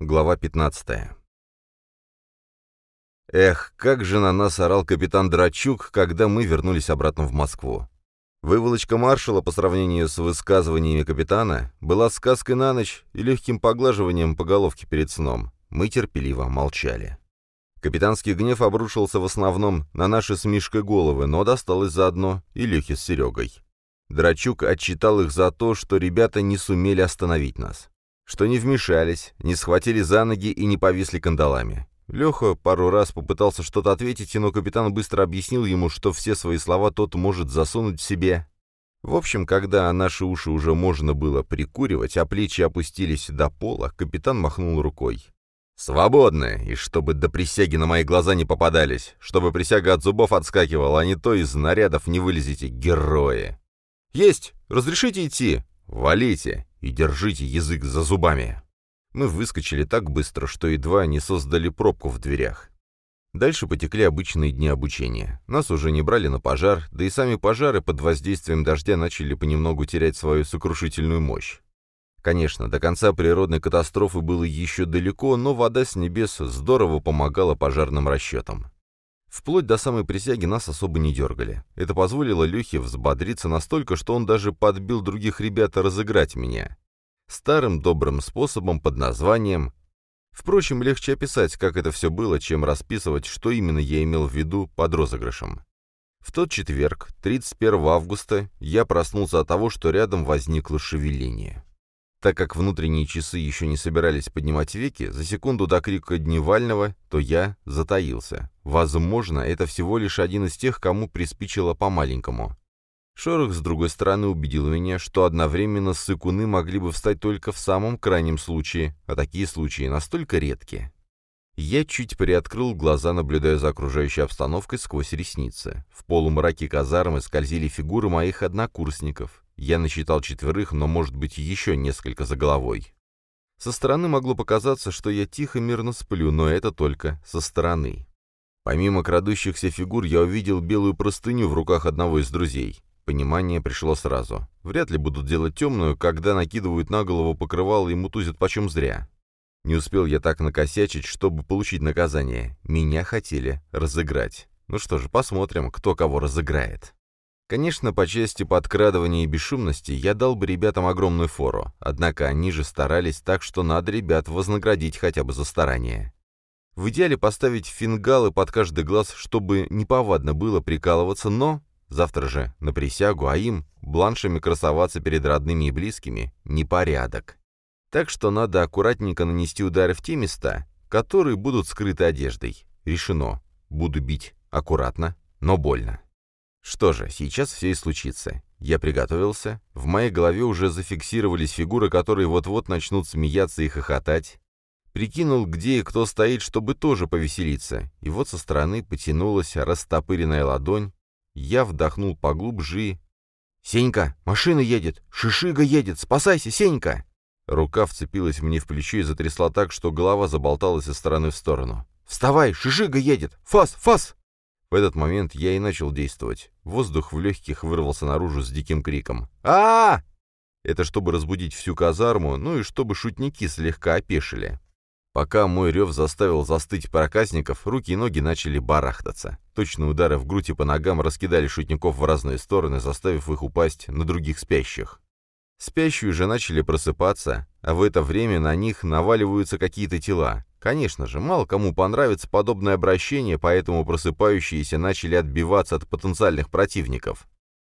Глава 15. Эх, как же на нас орал капитан Драчук, когда мы вернулись обратно в Москву. Выволочка маршала по сравнению с высказываниями капитана была сказкой на ночь и легким поглаживанием по головке перед сном. Мы терпеливо молчали. Капитанский гнев обрушился в основном на наши с Мишкой головы, но досталось заодно и Лехе с Серегой. Драчук отчитал их за то, что ребята не сумели остановить нас что не вмешались, не схватили за ноги и не повисли кандалами. Леха пару раз попытался что-то ответить, но капитан быстро объяснил ему, что все свои слова тот может засунуть в себе. В общем, когда наши уши уже можно было прикуривать, а плечи опустились до пола, капитан махнул рукой. «Свободны, и чтобы до присяги на мои глаза не попадались, чтобы присяга от зубов отскакивала, а не то из нарядов не вылезете, герои!» «Есть! Разрешите идти?» «Валите! И держите язык за зубами!» Мы выскочили так быстро, что едва не создали пробку в дверях. Дальше потекли обычные дни обучения. Нас уже не брали на пожар, да и сами пожары под воздействием дождя начали понемногу терять свою сокрушительную мощь. Конечно, до конца природной катастрофы было еще далеко, но вода с небес здорово помогала пожарным расчетам. Вплоть до самой присяги нас особо не дергали. Это позволило Лехе взбодриться настолько, что он даже подбил других ребят разыграть меня. Старым добрым способом под названием... Впрочем, легче описать, как это все было, чем расписывать, что именно я имел в виду под розыгрышем. В тот четверг, 31 августа, я проснулся от того, что рядом возникло шевеление. Так как внутренние часы еще не собирались поднимать веки, за секунду до крика Дневального, то я затаился. Возможно, это всего лишь один из тех, кому приспичило по-маленькому. Шорох, с другой стороны, убедил меня, что одновременно сыкуны могли бы встать только в самом крайнем случае, а такие случаи настолько редки. Я чуть приоткрыл глаза, наблюдая за окружающей обстановкой сквозь ресницы. В полумраке казармы скользили фигуры моих однокурсников. Я насчитал четверых, но, может быть, еще несколько за головой. Со стороны могло показаться, что я тихо, мирно сплю, но это только со стороны. Помимо крадущихся фигур, я увидел белую простыню в руках одного из друзей. Понимание пришло сразу. Вряд ли будут делать темную, когда накидывают на голову покрывало и мутузят почем зря. Не успел я так накосячить, чтобы получить наказание. Меня хотели разыграть. Ну что же, посмотрим, кто кого разыграет. Конечно, по части подкрадывания и бесшумности я дал бы ребятам огромную фору, однако они же старались так, что надо ребят вознаградить хотя бы за старание. В идеале поставить фингалы под каждый глаз, чтобы неповадно было прикалываться, но завтра же на присягу, а им, бланшами красоваться перед родными и близкими, непорядок. Так что надо аккуратненько нанести удары в те места, которые будут скрыты одеждой. Решено. Буду бить аккуратно, но больно. Что же, сейчас все и случится. Я приготовился, в моей голове уже зафиксировались фигуры, которые вот-вот начнут смеяться и хохотать. Прикинул, где и кто стоит, чтобы тоже повеселиться, и вот со стороны потянулась растопыренная ладонь. Я вдохнул поглубже. «Сенька, машина едет! Шишига едет! Спасайся, Сенька!» Рука вцепилась мне в плечо и затрясла так, что голова заболталась из стороны в сторону. «Вставай! Шишига едет! Фас! Фас!» В этот момент я и начал действовать. Воздух в легких вырвался наружу с диким криком. а, -а, -а Это чтобы разбудить всю казарму, ну и чтобы шутники слегка опешили. Пока мой рев заставил застыть проказников, руки и ноги начали барахтаться. Точные удары в грудь и по ногам раскидали шутников в разные стороны, заставив их упасть на других спящих. Спящие же начали просыпаться, а в это время на них наваливаются какие-то тела. Конечно же, мало кому понравится подобное обращение, поэтому просыпающиеся начали отбиваться от потенциальных противников.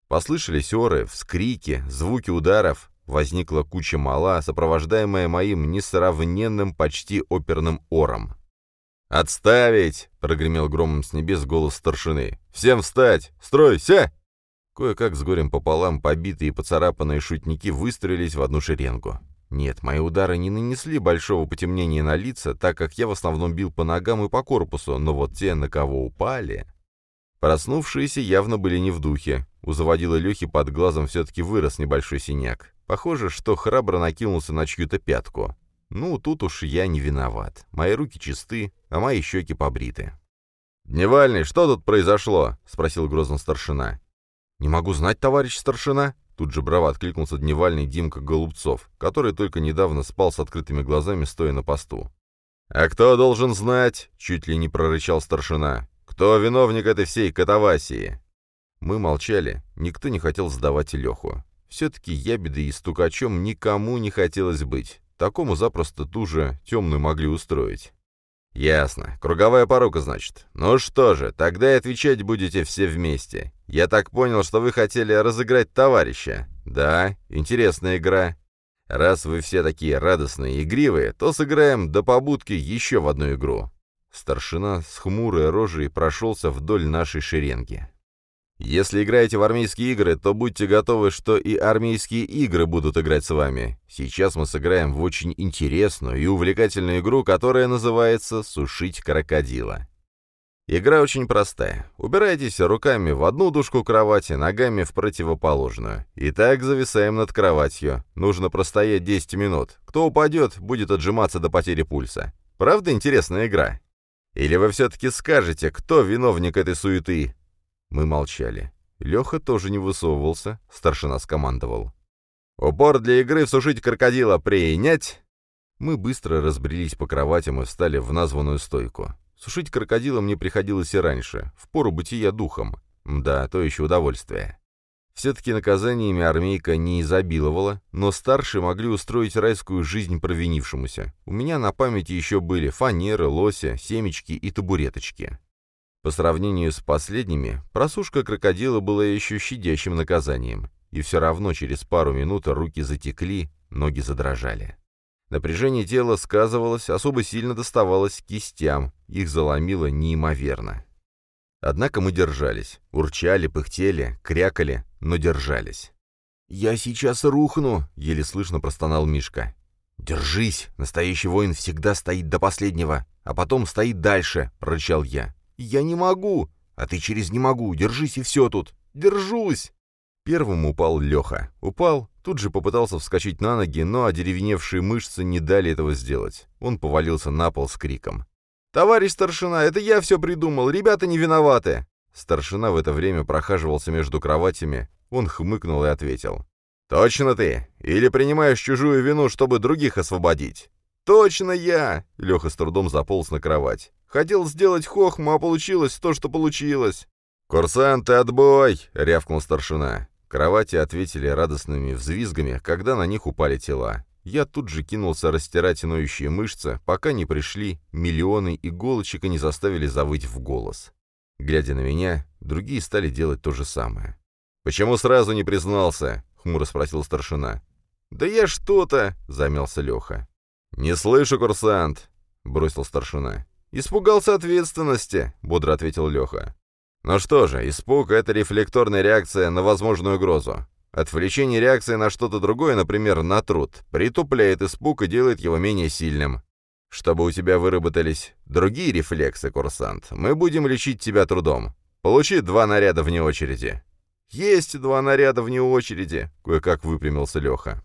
Послышались оры, вскрики, звуки ударов. Возникла куча мала, сопровождаемая моим несравненным почти оперным ором. «Отставить!» — прогремел громом с небес голос старшины. «Всем встать! Стройся!» Кое-как с горем пополам побитые и поцарапанные шутники выстроились в одну шеренгу. Нет, мои удары не нанесли большого потемнения на лица, так как я в основном бил по ногам и по корпусу, но вот те, на кого упали... Проснувшиеся явно были не в духе. У заводила Лехи под глазом все-таки вырос небольшой синяк. Похоже, что храбро накинулся на чью-то пятку. Ну, тут уж я не виноват. Мои руки чисты, а мои щеки побриты. «Дневальный, что тут произошло?» — спросил грозно старшина. «Не могу знать, товарищ старшина», Тут же браво откликнулся дневальный Димка Голубцов, который только недавно спал с открытыми глазами, стоя на посту. «А кто должен знать?» — чуть ли не прорычал старшина. «Кто виновник этой всей катавасии?» Мы молчали, никто не хотел сдавать Леху. Все-таки ябедой и стукачом никому не хотелось быть. Такому запросто ту же темную могли устроить. «Ясно. Круговая порука, значит. Ну что же, тогда и отвечать будете все вместе. Я так понял, что вы хотели разыграть товарища. Да, интересная игра. Раз вы все такие радостные и игривые, то сыграем до побудки еще в одну игру». Старшина с хмурой рожей прошелся вдоль нашей шеренги. Если играете в армейские игры, то будьте готовы, что и армейские игры будут играть с вами. Сейчас мы сыграем в очень интересную и увлекательную игру, которая называется «Сушить крокодила». Игра очень простая. Убирайтесь руками в одну дужку кровати, ногами в противоположную. И так зависаем над кроватью. Нужно простоять 10 минут. Кто упадет, будет отжиматься до потери пульса. Правда интересная игра? Или вы все-таки скажете, кто виновник этой суеты, мы молчали. Леха тоже не высовывался, старшина скомандовал. «Упор для игры всушить крокодила принять!» Мы быстро разбрелись по кроватям и встали в названную стойку. Сушить крокодила мне приходилось и раньше, в пору бытия духом. Да, то еще удовольствие. Все-таки наказаниями армейка не изобиловала, но старшие могли устроить райскую жизнь провинившемуся. У меня на памяти еще были фанеры, лося, семечки и табуреточки. По сравнению с последними, просушка крокодила была еще щадящим наказанием, и все равно через пару минут руки затекли, ноги задрожали. Напряжение тела сказывалось, особо сильно доставалось кистям, их заломило неимоверно. Однако мы держались, урчали, пыхтели, крякали, но держались. «Я сейчас рухну!» — еле слышно простонал Мишка. «Держись! Настоящий воин всегда стоит до последнего, а потом стоит дальше!» — прорычал я. «Я не могу!» «А ты через «не могу», держись и все тут!» «Держусь!» Первым упал Леха. Упал, тут же попытался вскочить на ноги, но одеревеневшие мышцы не дали этого сделать. Он повалился на пол с криком. «Товарищ старшина, это я все придумал, ребята не виноваты!» Старшина в это время прохаживался между кроватями, он хмыкнул и ответил. «Точно ты? Или принимаешь чужую вину, чтобы других освободить?» «Точно я!» — Леха с трудом заполз на кровать. Хотел сделать хохму, а получилось то, что получилось. «Курсанты, отбой!» — рявкнул старшина. Кровати ответили радостными взвизгами, когда на них упали тела. Я тут же кинулся растирать ноющие мышцы, пока не пришли миллионы иголочек и не заставили завыть в голос. Глядя на меня, другие стали делать то же самое. «Почему сразу не признался?» — хмуро спросил старшина. «Да я что-то...» — замялся Леха. «Не слышу, курсант!» — бросил старшина. «Испугался ответственности», — бодро ответил Леха. «Ну что же, испуг — это рефлекторная реакция на возможную угрозу. Отвлечение реакции на что-то другое, например, на труд, притупляет испуг и делает его менее сильным. Чтобы у тебя выработались другие рефлексы, курсант, мы будем лечить тебя трудом. Получи два наряда вне очереди». «Есть два наряда вне очереди», — кое-как выпрямился Леха.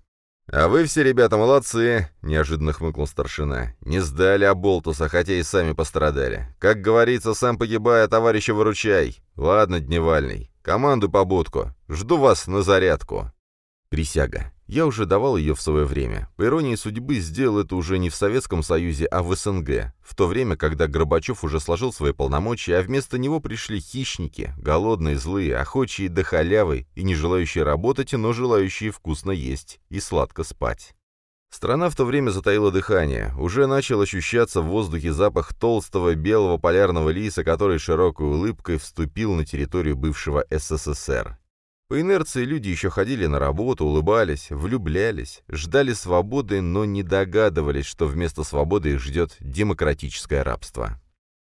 «А вы все, ребята, молодцы!» — неожиданно хмыкнул старшина. «Не сдали Аболтуса, хотя и сами пострадали. Как говорится, сам погибая, а товарища выручай. Ладно, Дневальный, команду побудку. Жду вас на зарядку». Присяга. Я уже давал ее в свое время. По иронии судьбы, сделал это уже не в Советском Союзе, а в СНГ, в то время, когда Горбачев уже сложил свои полномочия, а вместо него пришли хищники, голодные, злые, охочие до халявы и не желающие работать, но желающие вкусно есть и сладко спать. Страна в то время затаила дыхание, уже начал ощущаться в воздухе запах толстого белого полярного лиса, который широкой улыбкой вступил на территорию бывшего СССР. По инерции люди еще ходили на работу, улыбались, влюблялись, ждали свободы, но не догадывались, что вместо свободы их ждет демократическое рабство.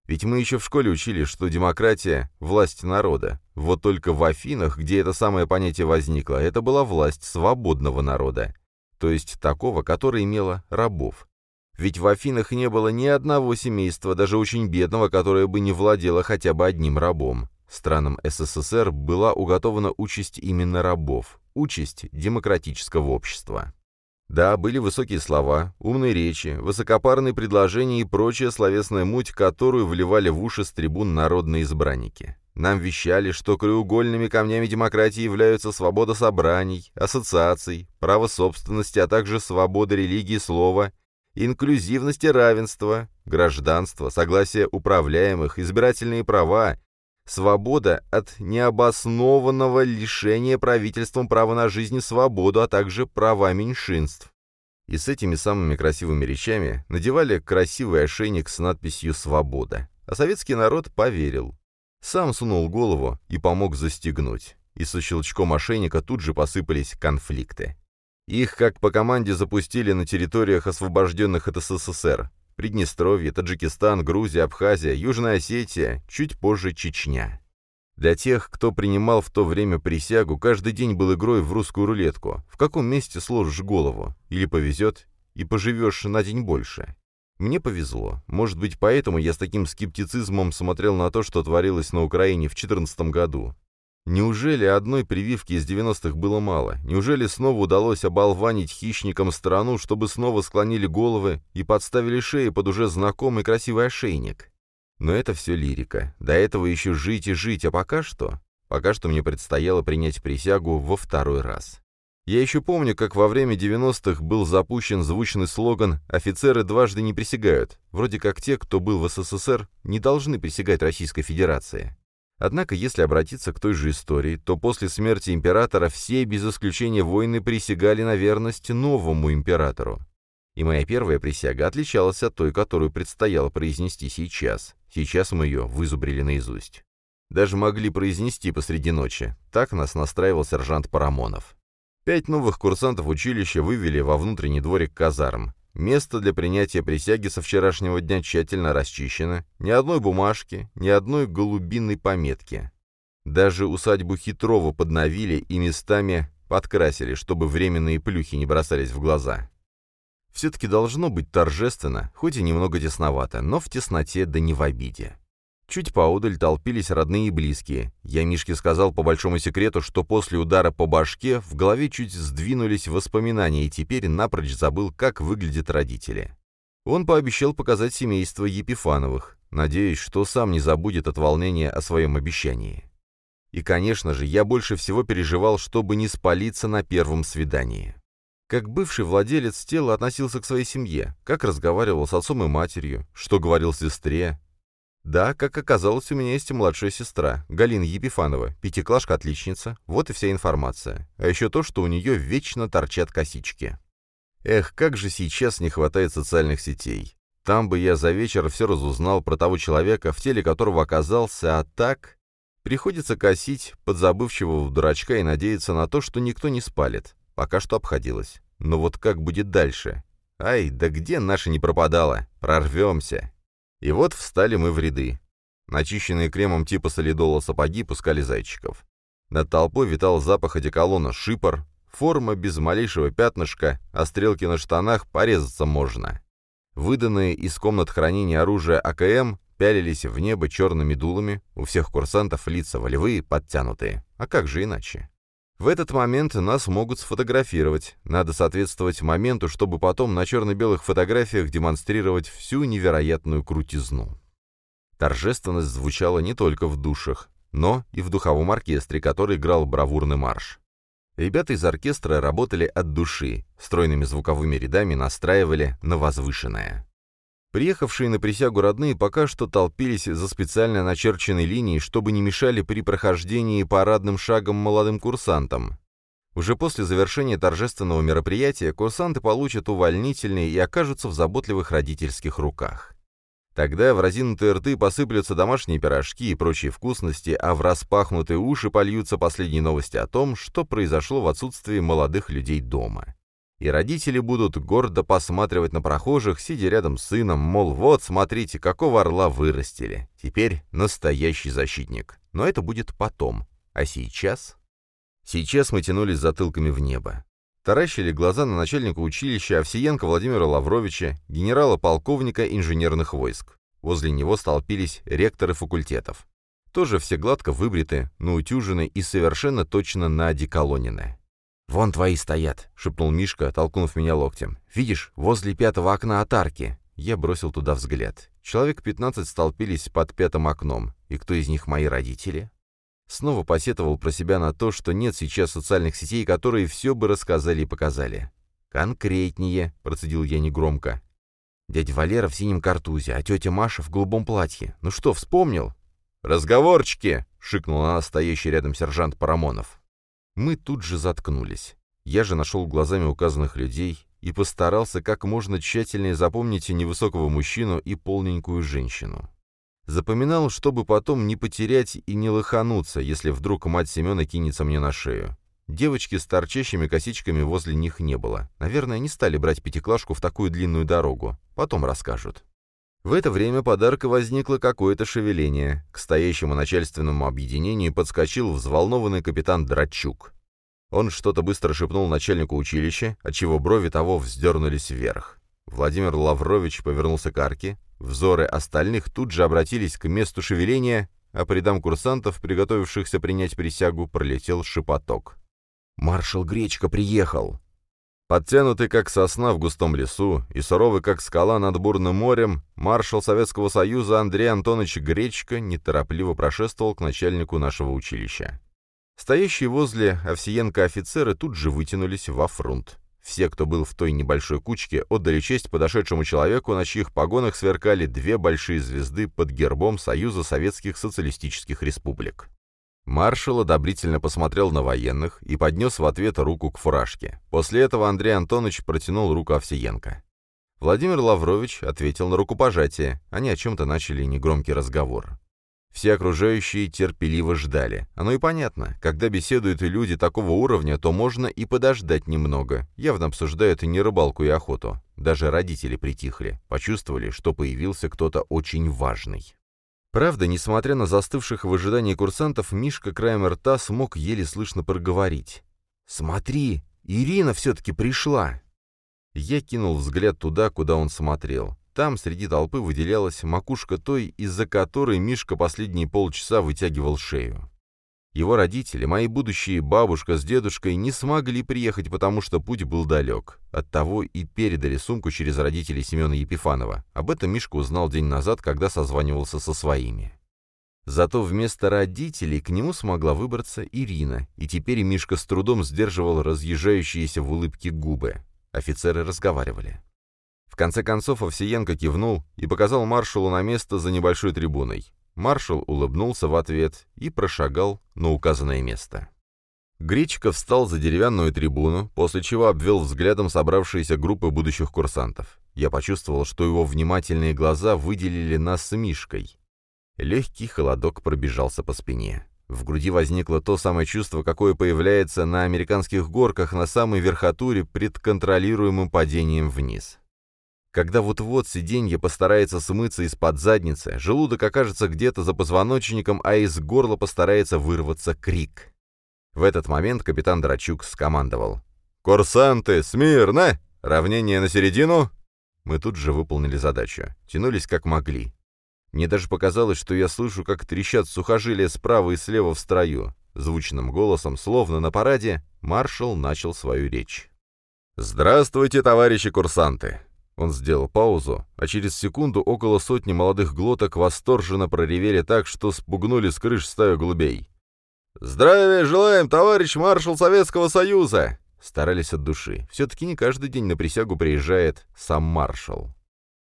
Ведь мы еще в школе учили, что демократия – власть народа. Вот только в Афинах, где это самое понятие возникло, это была власть свободного народа. То есть такого, которое имело рабов. Ведь в Афинах не было ни одного семейства, даже очень бедного, которое бы не владело хотя бы одним рабом. Странам СССР была уготована участь именно рабов, участь демократического общества. Да, были высокие слова, умные речи, высокопарные предложения и прочая словесная муть, которую вливали в уши с трибун народные избранники. Нам вещали, что краеугольными камнями демократии являются свобода собраний, ассоциаций, право собственности, а также свобода религии слова, инклюзивность и равенство, гражданство, согласие управляемых, избирательные права, свобода от необоснованного лишения правительством права на жизнь и свободу, а также права меньшинств. И с этими самыми красивыми речами надевали красивый ошейник с надписью «Свобода». А советский народ поверил. Сам сунул голову и помог застегнуть. И со щелчком ошейника тут же посыпались конфликты. Их, как по команде, запустили на территориях, освобожденных от СССР. Приднестровье, Таджикистан, Грузия, Абхазия, Южная Осетия, чуть позже Чечня. Для тех, кто принимал в то время присягу, каждый день был игрой в русскую рулетку. В каком месте сложишь голову? Или повезет, и поживешь на день больше. Мне повезло. Может быть, поэтому я с таким скептицизмом смотрел на то, что творилось на Украине в 2014 году. Неужели одной прививки из 90-х было мало? Неужели снова удалось оболванить хищникам страну, чтобы снова склонили головы и подставили шеи под уже знакомый красивый ошейник? Но это все лирика. До этого еще жить и жить, а пока что? Пока что мне предстояло принять присягу во второй раз. Я еще помню, как во время 90-х был запущен звучный слоган «Офицеры дважды не присягают», вроде как те, кто был в СССР, не должны присягать Российской Федерации. Однако, если обратиться к той же истории, то после смерти императора все, без исключения воины, присягали на верность новому императору. И моя первая присяга отличалась от той, которую предстояло произнести сейчас. Сейчас мы ее вызубрили наизусть. Даже могли произнести посреди ночи. Так нас настраивал сержант Парамонов. Пять новых курсантов училища вывели во внутренний дворик казарм. Место для принятия присяги со вчерашнего дня тщательно расчищено, ни одной бумажки, ни одной голубиной пометки. Даже усадьбу Хитрова подновили и местами подкрасили, чтобы временные плюхи не бросались в глаза. Все-таки должно быть торжественно, хоть и немного тесновато, но в тесноте да не в обиде. Чуть поодаль толпились родные и близкие. Я Мишке сказал по большому секрету, что после удара по башке в голове чуть сдвинулись воспоминания, и теперь напрочь забыл, как выглядят родители. Он пообещал показать семейство Епифановых, надеясь, что сам не забудет от волнения о своем обещании. И, конечно же, я больше всего переживал, чтобы не спалиться на первом свидании. Как бывший владелец тела относился к своей семье, как разговаривал с отцом и матерью, что говорил сестре, да, как оказалось, у меня есть и младшая сестра, Галина Епифанова, пятиклашка-отличница, вот и вся информация. А еще то, что у нее вечно торчат косички. Эх, как же сейчас не хватает социальных сетей. Там бы я за вечер все разузнал про того человека, в теле которого оказался, а так... Приходится косить подзабывчивого дурачка и надеяться на то, что никто не спалит. Пока что обходилось. Но вот как будет дальше? Ай, да где наша не пропадала? Прорвемся. И вот встали мы в ряды. Начищенные кремом типа солидола сапоги пускали зайчиков. Над толпой витал запах одеколона шипор, форма без малейшего пятнышка, а стрелки на штанах порезаться можно. Выданные из комнат хранения оружия АКМ пялились в небо черными дулами, у всех курсантов лица волевые, подтянутые. А как же иначе? В этот момент нас могут сфотографировать. Надо соответствовать моменту, чтобы потом на черно-белых фотографиях демонстрировать всю невероятную крутизну. Торжественность звучала не только в душах, но и в духовом оркестре, который играл бравурный марш. Ребята из оркестра работали от души, стройными звуковыми рядами настраивали на возвышенное. Приехавшие на присягу родные пока что толпились за специально начерченной линией, чтобы не мешали при прохождении парадным шагом молодым курсантам. Уже после завершения торжественного мероприятия курсанты получат увольнительные и окажутся в заботливых родительских руках. Тогда в разинутые рты посыплются домашние пирожки и прочие вкусности, а в распахнутые уши польются последние новости о том, что произошло в отсутствии молодых людей дома и родители будут гордо посматривать на прохожих, сидя рядом с сыном, мол, вот, смотрите, какого орла вырастили. Теперь настоящий защитник. Но это будет потом. А сейчас? Сейчас мы тянулись затылками в небо. Таращили глаза на начальника училища Овсиенко Владимира Лавровича, генерала-полковника инженерных войск. Возле него столпились ректоры факультетов. Тоже все гладко выбриты, наутюжены и совершенно точно наодеколонены. «Вон твои стоят», — шепнул Мишка, толкнув меня локтем. «Видишь, возле пятого окна от арки». Я бросил туда взгляд. Человек пятнадцать столпились под пятым окном. И кто из них мои родители? Снова посетовал про себя на то, что нет сейчас социальных сетей, которые все бы рассказали и показали. «Конкретнее», — процедил я негромко. «Дядя Валера в синем картузе, а тетя Маша в голубом платье. Ну что, вспомнил?» «Разговорчики!» — шикнул на нас стоящий рядом сержант Парамонов. Мы тут же заткнулись. Я же нашел глазами указанных людей и постарался как можно тщательнее запомнить невысокого мужчину и полненькую женщину. Запоминал, чтобы потом не потерять и не лохануться, если вдруг мать Семена кинется мне на шею. Девочки с торчащими косичками возле них не было. Наверное, не стали брать пятиклашку в такую длинную дорогу. Потом расскажут. В это время подарка возникло какое-то шевеление. К стоящему начальственному объединению подскочил взволнованный капитан Драчук. Он что-то быстро шепнул начальнику училища, отчего брови того вздернулись вверх. Владимир Лаврович повернулся к арке, взоры остальных тут же обратились к месту шевеления, а по рядам курсантов, приготовившихся принять присягу, пролетел шепоток. «Маршал Гречка приехал!» Подтянутый как сосна в густом лесу и суровый как скала над бурным морем, маршал Советского Союза Андрей Антонович Гречка неторопливо прошествовал к начальнику нашего училища. Стоящие возле Овсиенко офицеры тут же вытянулись во фронт. Все, кто был в той небольшой кучке, отдали честь подошедшему человеку, на чьих погонах сверкали две большие звезды под гербом Союза Советских Социалистических Республик. Маршал одобрительно посмотрел на военных и поднес в ответ руку к фуражке. После этого Андрей Антонович протянул руку Овсиенко. Владимир Лаврович ответил на рукопожатие. Они о чем-то начали негромкий разговор. Все окружающие терпеливо ждали. Оно и понятно. Когда беседуют люди такого уровня, то можно и подождать немного. Явно обсуждают и не рыбалку, и охоту. Даже родители притихли, почувствовали, что появился кто-то очень важный. Правда, несмотря на застывших в ожидании курсантов, Мишка краем рта смог еле слышно проговорить. «Смотри, Ирина все-таки пришла!» Я кинул взгляд туда, куда он смотрел. Там среди толпы выделялась макушка той, из-за которой Мишка последние полчаса вытягивал шею. Его родители, мои будущие бабушка с дедушкой, не смогли приехать, потому что путь был далек. Оттого и передали сумку через родителей Семена Епифанова. Об этом Мишка узнал день назад, когда созванивался со своими. Зато вместо родителей к нему смогла выбраться Ирина, и теперь Мишка с трудом сдерживал разъезжающиеся в улыбке губы. Офицеры разговаривали. В конце концов Овсиенко кивнул и показал маршалу на место за небольшой трибуной. Маршал улыбнулся в ответ и прошагал на указанное место. Гречка встал за деревянную трибуну, после чего обвел взглядом собравшиеся группы будущих курсантов. Я почувствовал, что его внимательные глаза выделили нас с Мишкой. Легкий холодок пробежался по спине. В груди возникло то самое чувство, какое появляется на американских горках на самой верхотуре пред контролируемым падением вниз. Когда вот-вот сиденье постарается смыться из-под задницы, желудок окажется где-то за позвоночником, а из горла постарается вырваться крик. В этот момент капитан Драчук скомандовал. «Курсанты, смирно! Равнение на середину!» Мы тут же выполнили задачу. Тянулись как могли. Мне даже показалось, что я слышу, как трещат сухожилия справа и слева в строю. Звучным голосом, словно на параде, маршал начал свою речь. «Здравствуйте, товарищи курсанты! Он сделал паузу, а через секунду около сотни молодых глоток восторженно проревели так, что спугнули с крыш стаю голубей. «Здравия желаем, товарищ маршал Советского Союза!» Старались от души. Все-таки не каждый день на присягу приезжает сам маршал.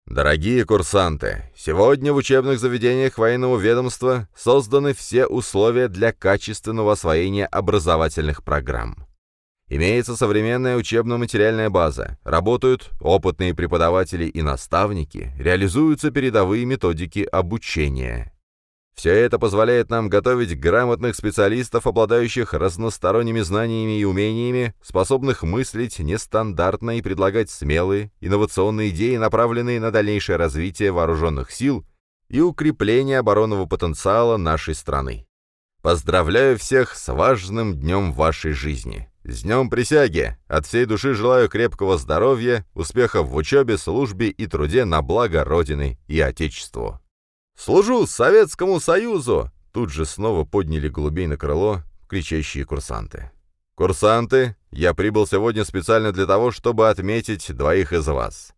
Дорогие курсанты, сегодня в учебных заведениях военного ведомства созданы все условия для качественного освоения образовательных программ. Имеется современная учебно-материальная база, работают опытные преподаватели и наставники, реализуются передовые методики обучения. Все это позволяет нам готовить грамотных специалистов, обладающих разносторонними знаниями и умениями, способных мыслить нестандартно и предлагать смелые, инновационные идеи, направленные на дальнейшее развитие вооруженных сил и укрепление оборонного потенциала нашей страны. Поздравляю всех с важным днем вашей жизни! С днем присяги! От всей души желаю крепкого здоровья, успехов в учебе, службе и труде на благо Родины и Отечеству. «Служу Советскому Союзу!» Тут же снова подняли голубей на крыло кричащие курсанты. «Курсанты, я прибыл сегодня специально для того, чтобы отметить двоих из вас.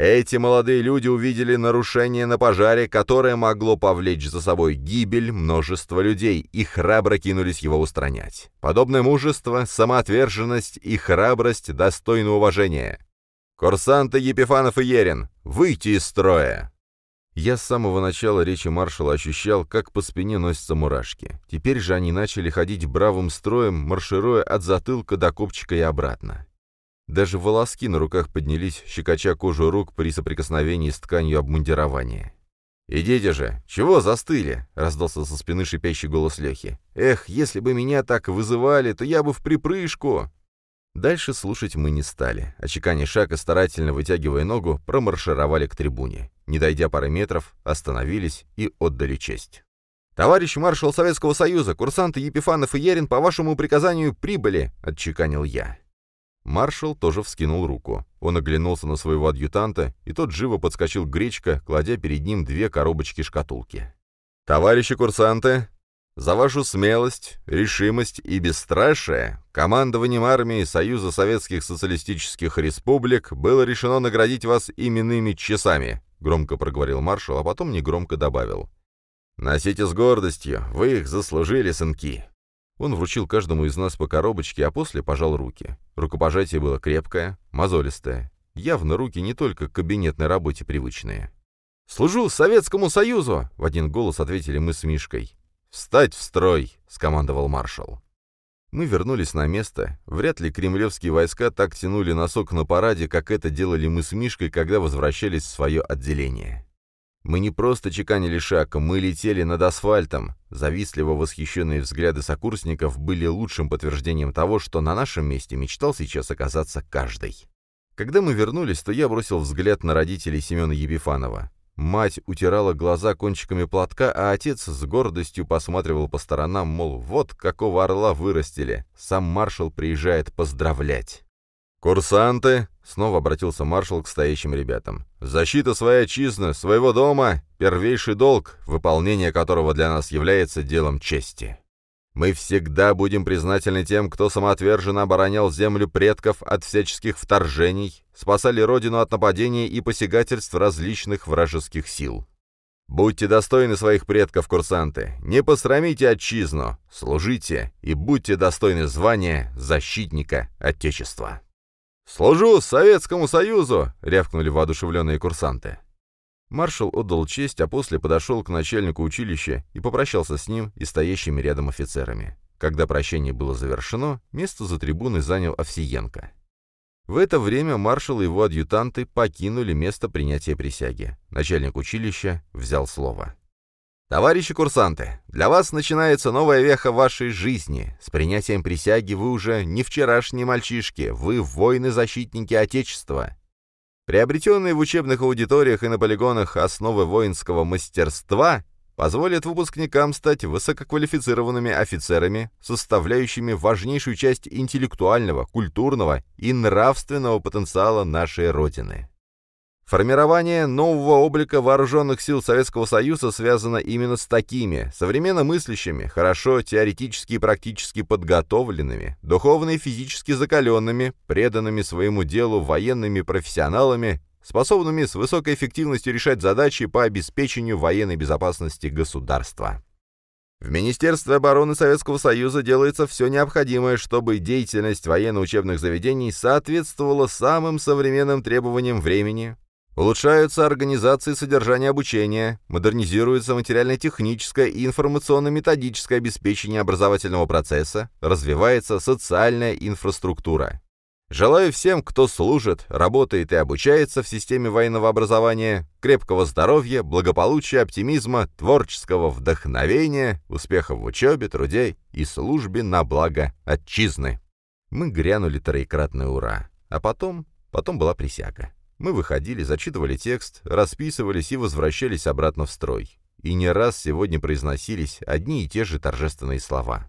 Эти молодые люди увидели нарушение на пожаре, которое могло повлечь за собой гибель множества людей, и храбро кинулись его устранять. Подобное мужество, самоотверженность и храбрость достойны уважения. Курсанты Епифанов и Ерин, выйти из строя! Я с самого начала речи маршала ощущал, как по спине носятся мурашки. Теперь же они начали ходить бравым строем, маршируя от затылка до копчика и обратно. Даже волоски на руках поднялись, щекоча кожу рук при соприкосновении с тканью обмундирования. «Идите же! Чего застыли?» — раздался со спины шипящий голос Лехи. «Эх, если бы меня так вызывали, то я бы в припрыжку!» Дальше слушать мы не стали. Очеканя шаг и старательно вытягивая ногу, промаршировали к трибуне. Не дойдя пары метров, остановились и отдали честь. «Товарищ маршал Советского Союза, курсанты Епифанов и Ерин по вашему приказанию прибыли!» — отчеканил я. Маршал тоже вскинул руку. Он оглянулся на своего адъютанта, и тот живо подскочил к Гречко, кладя перед ним две коробочки-шкатулки. «Товарищи курсанты, за вашу смелость, решимость и бесстрашие командованием армии Союза Советских Социалистических Республик было решено наградить вас именными часами», — громко проговорил маршал, а потом негромко добавил. «Носите с гордостью, вы их заслужили, сынки». Он вручил каждому из нас по коробочке, а после пожал руки. Рукопожатие было крепкое, мозолистое. Явно руки не только к кабинетной работе привычные. «Служу Советскому Союзу!» — в один голос ответили мы с Мишкой. «Встать в строй!» — скомандовал маршал. Мы вернулись на место. Вряд ли кремлевские войска так тянули носок на параде, как это делали мы с Мишкой, когда возвращались в свое отделение. Мы не просто чеканили шаг, мы летели над асфальтом. Завистливо восхищенные взгляды сокурсников были лучшим подтверждением того, что на нашем месте мечтал сейчас оказаться каждый. Когда мы вернулись, то я бросил взгляд на родителей Семена Ебифанова. Мать утирала глаза кончиками платка, а отец с гордостью посматривал по сторонам, мол, вот какого орла вырастили. Сам маршал приезжает поздравлять. «Курсанты!» — снова обратился маршал к стоящим ребятам. «Защита своей отчизны, своего дома — первейший долг, выполнение которого для нас является делом чести. Мы всегда будем признательны тем, кто самоотверженно оборонял землю предков от всяческих вторжений, спасали родину от нападений и посягательств различных вражеских сил. Будьте достойны своих предков, курсанты, не посрамите отчизну, служите и будьте достойны звания защитника Отечества». «Служу Советскому Союзу!» — рявкнули воодушевленные курсанты. Маршал отдал честь, а после подошел к начальнику училища и попрощался с ним и стоящими рядом офицерами. Когда прощение было завершено, место за трибуной занял Овсиенко. В это время маршал и его адъютанты покинули место принятия присяги. Начальник училища взял слово. «Товарищи курсанты, для вас начинается новая веха вашей жизни. С принятием присяги вы уже не вчерашние мальчишки, вы воины-защитники Отечества. Приобретенные в учебных аудиториях и на полигонах основы воинского мастерства позволят выпускникам стать высококвалифицированными офицерами, составляющими важнейшую часть интеллектуального, культурного и нравственного потенциала нашей Родины. Формирование нового облика вооруженных сил Советского Союза связано именно с такими, современно мыслящими, хорошо теоретически и практически подготовленными, духовно и физически закаленными, преданными своему делу военными профессионалами, способными с высокой эффективностью решать задачи по обеспечению военной безопасности государства. В Министерстве обороны Советского Союза делается все необходимое, чтобы деятельность военно-учебных заведений соответствовала самым современным требованиям времени, Улучшаются организации содержания обучения, модернизируется материально-техническое и информационно-методическое обеспечение образовательного процесса, развивается социальная инфраструктура. Желаю всем, кто служит, работает и обучается в системе военного образования, крепкого здоровья, благополучия, оптимизма, творческого вдохновения, успехов в учебе, труде и службе на благо отчизны. Мы грянули троекратное «Ура», а потом, потом была присяга. Мы выходили, зачитывали текст, расписывались и возвращались обратно в строй. И не раз сегодня произносились одни и те же торжественные слова.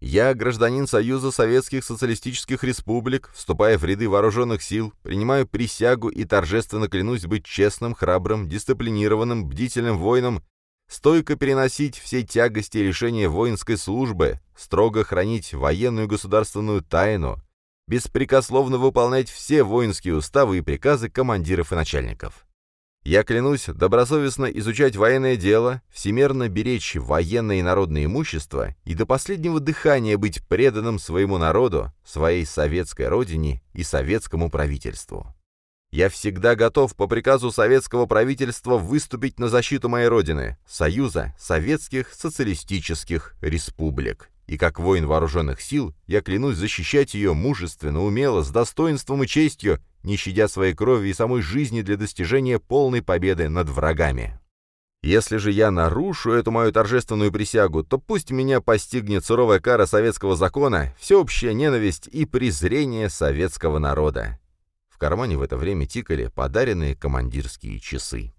«Я, гражданин Союза Советских Социалистических Республик, вступая в ряды вооруженных сил, принимаю присягу и торжественно клянусь быть честным, храбрым, дисциплинированным, бдительным воином, стойко переносить все тягости и лишения воинской службы, строго хранить военную государственную тайну, беспрекословно выполнять все воинские уставы и приказы командиров и начальников. Я клянусь добросовестно изучать военное дело, всемерно беречь военное и народное имущество и до последнего дыхания быть преданным своему народу, своей советской родине и советскому правительству. Я всегда готов по приказу советского правительства выступить на защиту моей родины, Союза Советских Социалистических Республик. И как воин вооруженных сил, я клянусь защищать ее мужественно, умело, с достоинством и честью, не щадя своей крови и самой жизни для достижения полной победы над врагами. Если же я нарушу эту мою торжественную присягу, то пусть меня постигнет суровая кара советского закона, всеобщая ненависть и презрение советского народа. В кармане в это время тикали подаренные командирские часы.